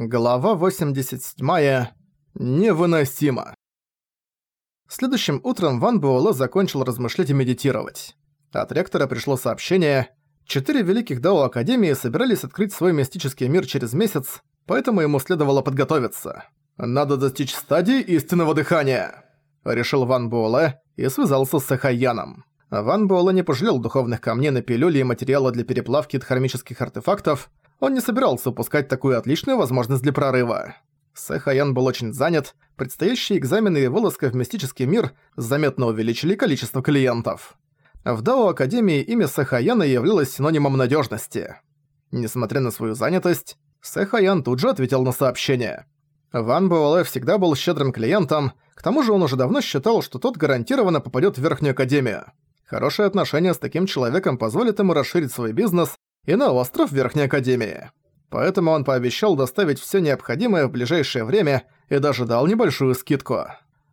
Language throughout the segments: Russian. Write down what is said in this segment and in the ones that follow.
Глава 87. Невыносимо. Следующим утром Ван Буоло закончил размышлять и медитировать. От ректора пришло сообщение. Четыре великих Дао Академии собирались открыть свой мистический мир через месяц, поэтому ему следовало подготовиться. «Надо достичь стадии истинного дыхания», — решил Ван Буоло, и связался с Сахаяном. Ван Буоло не пожалел духовных камней на пилюли и материала для переплавки хромических артефактов — он не собирался упускать такую отличную возможность для прорыва. Сэхаян был очень занят, предстоящие экзамены и вылазка в мистический мир заметно увеличили количество клиентов. В Дао Академии имя Сэхаяна являлось синонимом надежности. Несмотря на свою занятость, Сэхаян тут же ответил на сообщение. Ван Буэлэ всегда был щедрым клиентом, к тому же он уже давно считал, что тот гарантированно попадет в Верхнюю Академию. Хорошие отношения с таким человеком позволят ему расширить свой бизнес и на остров Верхней Академии. Поэтому он пообещал доставить все необходимое в ближайшее время и даже дал небольшую скидку.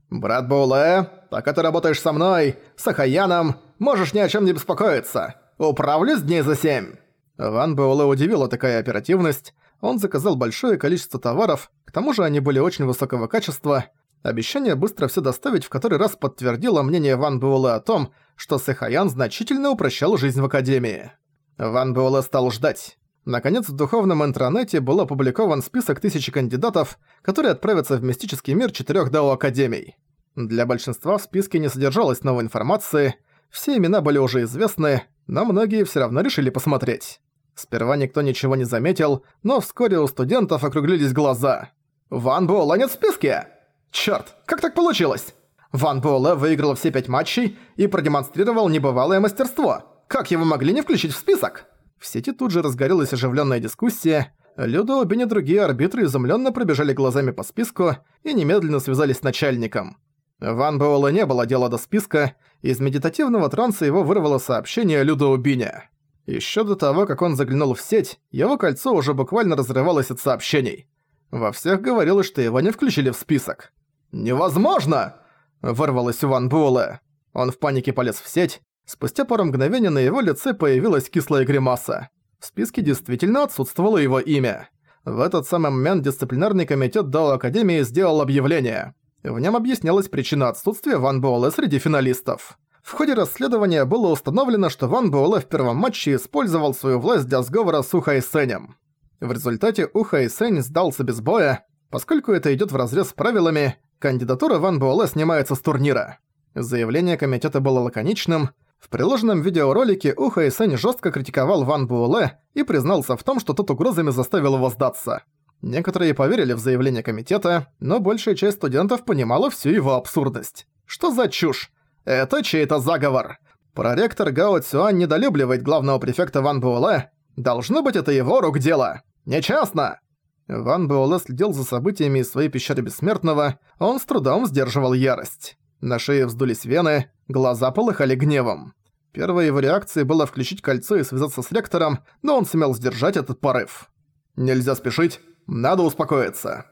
«Брат Бауле, пока ты работаешь со мной, с Ахаяном, можешь ни о чем не беспокоиться. Управлюсь дней за семь». Ван Бауле удивила такая оперативность. Он заказал большое количество товаров, к тому же они были очень высокого качества. Обещание быстро все доставить в который раз подтвердило мнение Ван Буэлэ о том, что Сэхаян значительно упрощал жизнь в Академии. Ван Буэлэ стал ждать. Наконец, в духовном интернете был опубликован список тысячи кандидатов, которые отправятся в мистический мир четырех Дао-академий. Для большинства в списке не содержалось новой информации, все имена были уже известны, но многие все равно решили посмотреть. Сперва никто ничего не заметил, но вскоре у студентов округлились глаза. «Ван Буэлэ нет в списке!» «Чёрт, как так получилось?» Ван Буэлэ выиграл все пять матчей и продемонстрировал небывалое мастерство – как его могли не включить в список?» В сети тут же разгорелась оживленная дискуссия. Людо, Бен и другие арбитры изумленно пробежали глазами по списку и немедленно связались с начальником. Ван Буэлла не было дела до списка, из медитативного транса его вырвало сообщение Людо Убиня. Еще до того, как он заглянул в сеть, его кольцо уже буквально разрывалось от сообщений. Во всех говорилось, что его не включили в список. «Невозможно!» – вырвалось у Ван Буэлла. Он в панике полез в сеть, Спустя пару мгновений на его лице появилась кислая гримаса. В списке действительно отсутствовало его имя. В этот самый момент дисциплинарный комитет дал Академии сделал объявление. В нем объяснялась причина отсутствия Ван Буэлэ среди финалистов. В ходе расследования было установлено, что Ван Буэлэ в первом матче использовал свою власть для сговора с Ухай Сенем. В результате Ухай Сень сдался без боя, поскольку это идёт вразрез с правилами, кандидатура Ван Буэлэ снимается с турнира. Заявление комитета было лаконичным – в приложенном видеоролике Ухо Сэнь жестко критиковал Ван Буэлэ и признался в том, что тот угрозами заставил его сдаться. Некоторые поверили в заявление комитета, но большая часть студентов понимала всю его абсурдность. Что за чушь? Это чей-то заговор. Проректор Гао Цюань недолюбливает главного префекта Ван Буэлэ. Должно быть, это его рук дело. Нечестно! Ван Буэлэ следил за событиями из своей пещеры Бессмертного, он с трудом сдерживал ярость. На шее вздулись вены, Глаза полыхали гневом. Первой его реакцией было включить кольцо и связаться с ректором, но он сумел сдержать этот порыв. «Нельзя спешить, надо успокоиться».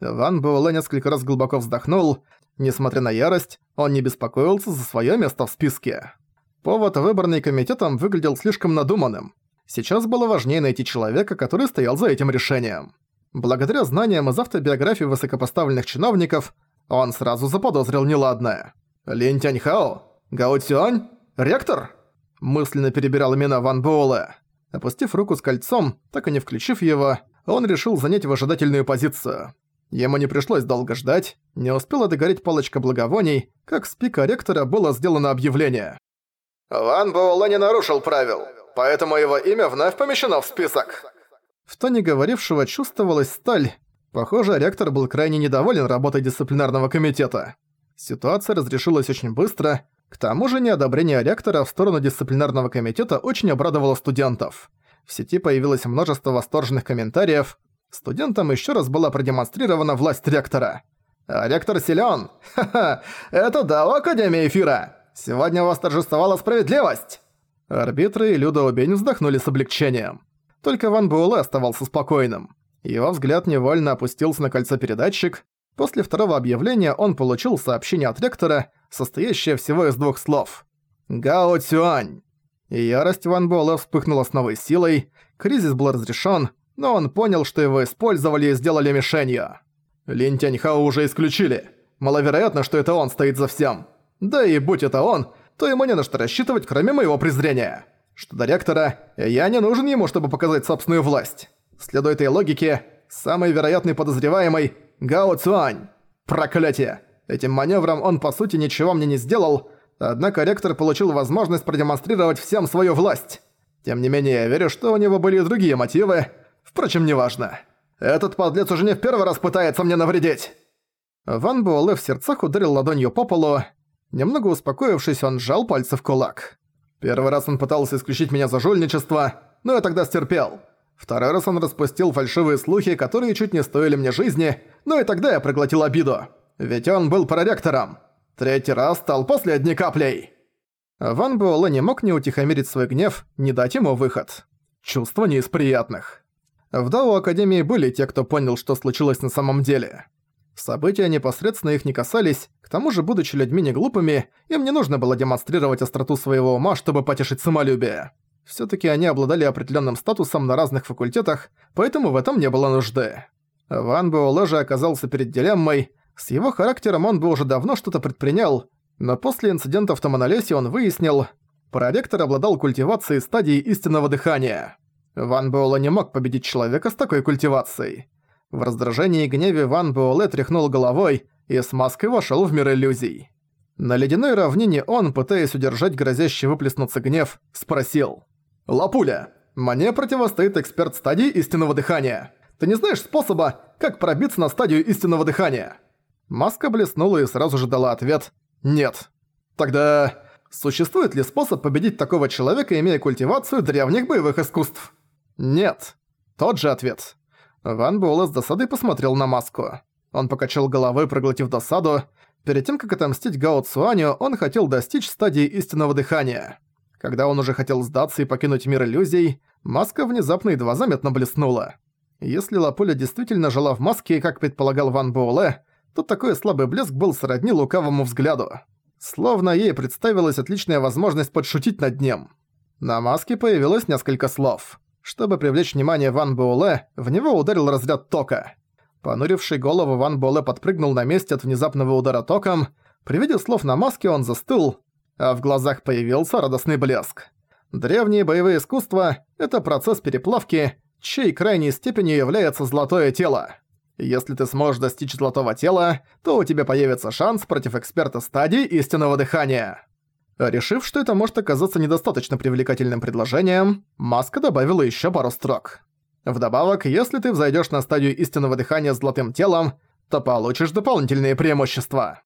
Ван Буэлэ несколько раз глубоко вздохнул. Несмотря на ярость, он не беспокоился за своё место в списке. Повод, выбранный комитетом, выглядел слишком надуманным. Сейчас было важнее найти человека, который стоял за этим решением. Благодаря знаниям из автобиографии высокопоставленных чиновников, он сразу заподозрил неладное. «Лин Тяньхао? Гао Цюань? Ректор?» Мысленно перебирал имена Ван Буэлэ. Опустив руку с кольцом, так и не включив его, он решил занять выжидательную позицию. Ему не пришлось долго ждать, не успела догореть палочка благовоний, как с пика ректора было сделано объявление. «Ван Буэлэ не нарушил правил, поэтому его имя вновь помещено в список». В тоне говорившего чувствовалась сталь. Похоже, ректор был крайне недоволен работой дисциплинарного комитета. Ситуация разрешилась очень быстро, к тому же неодобрение ректора в сторону дисциплинарного комитета очень обрадовало студентов. В сети появилось множество восторженных комментариев, студентам еще раз была продемонстрирована власть ректора. А «Ректор силен! Ха-ха! Это да, академия Эфира! Сегодня восторжествовала справедливость!» Арбитры и Люда Убень вздохнули с облегчением. Только Ван Буэлэ оставался спокойным. Его взгляд невольно опустился на кольцо передатчик, После второго объявления он получил сообщение от ректора, состоящее всего из двух слов. «Гао Цюань!» Ярость Ван Буэлэ вспыхнула с новой силой, кризис был разрешен, но он понял, что его использовали и сделали мишенью. Лин Тяньхао уже исключили. Маловероятно, что это он стоит за всем. Да и будь это он, то ему не на что рассчитывать, кроме моего презрения. Что до ректора, я не нужен ему, чтобы показать собственную власть. Следуя этой логике, самый вероятный подозреваемый – Гао Цуань. Проклятие! Этим маневром он, по сути, ничего мне не сделал, однако ректор получил возможность продемонстрировать всем свою власть. Тем не менее, я верю, что у него были и другие мотивы. Впрочем, неважно. Этот подлец уже не в первый раз пытается мне навредить. Ван Буэлэ в сердцах ударил ладонью по полу. Немного успокоившись, он сжал пальцы в кулак. Первый раз он пытался исключить меня за жульничество, но я тогда стерпел. Второй раз он распустил фальшивые слухи, которые чуть не стоили мне жизни, но и тогда я проглотил обиду. Ведь он был проректором. Третий раз стал после одни каплей. Ван Буэлэ не мог не утихомирить свой гнев, не дать ему выход. Чувство не из приятных. В Дау Академии были те, кто понял, что случилось на самом деле. События непосредственно их не касались, к тому же, будучи людьми неглупыми, им не нужно было демонстрировать остроту своего ума, чтобы потешить самолюбие. Всё-таки они обладали определённым статусом на разных факультетах, поэтому в этом не было нужды. Ван Буэлэ же оказался перед дилеммой. С его характером он бы уже давно что-то предпринял, но после инцидента в Томанолесе он выяснил, проректор обладал культивацией стадии истинного дыхания. Ван Буэлэ не мог победить человека с такой культивацией. В раздражении и гневе Ван Буэлэ тряхнул головой и с маской вошёл в мир иллюзий. На ледяной равнине он, пытаясь удержать грозящий выплеснуться гнев, спросил. «Лапуля, мне противостоит эксперт стадии истинного дыхания. Ты не знаешь способа, как пробиться на стадию истинного дыхания?» Маска блеснула и сразу же дала ответ «Нет». «Тогда существует ли способ победить такого человека, имея культивацию древних боевых искусств?» «Нет». Тот же ответ. Ван Буэлла с досадой посмотрел на маску. Он покачал головой, проглотив досаду. Перед тем, как отомстить Гао Цуаню, он хотел достичь стадии истинного дыхания. Когда он уже хотел сдаться и покинуть мир иллюзий, маска внезапно едва заметно блеснула. Если Лапуля действительно жила в маске, как предполагал Ван Боуле, то такой слабый блеск был сродни лукавому взгляду. Словно ей представилась отличная возможность подшутить над ним. На маске появилось несколько слов. Чтобы привлечь внимание Ван Буэлэ, в него ударил разряд тока. Понуривший голову Ван Буэлэ подпрыгнул на месте от внезапного удара током. При виде слов на маске он застыл, а в глазах появился радостный блеск. Древние боевые искусства — это процесс переплавки, чьей крайней степенью является золотое тело. Если ты сможешь достичь золотого тела, то у тебя появится шанс против эксперта стадии истинного дыхания. Решив, что это может оказаться недостаточно привлекательным предложением, Маска добавила еще пару строк. Вдобавок, если ты взойдешь на стадию истинного дыхания с золотым телом, то получишь дополнительные преимущества.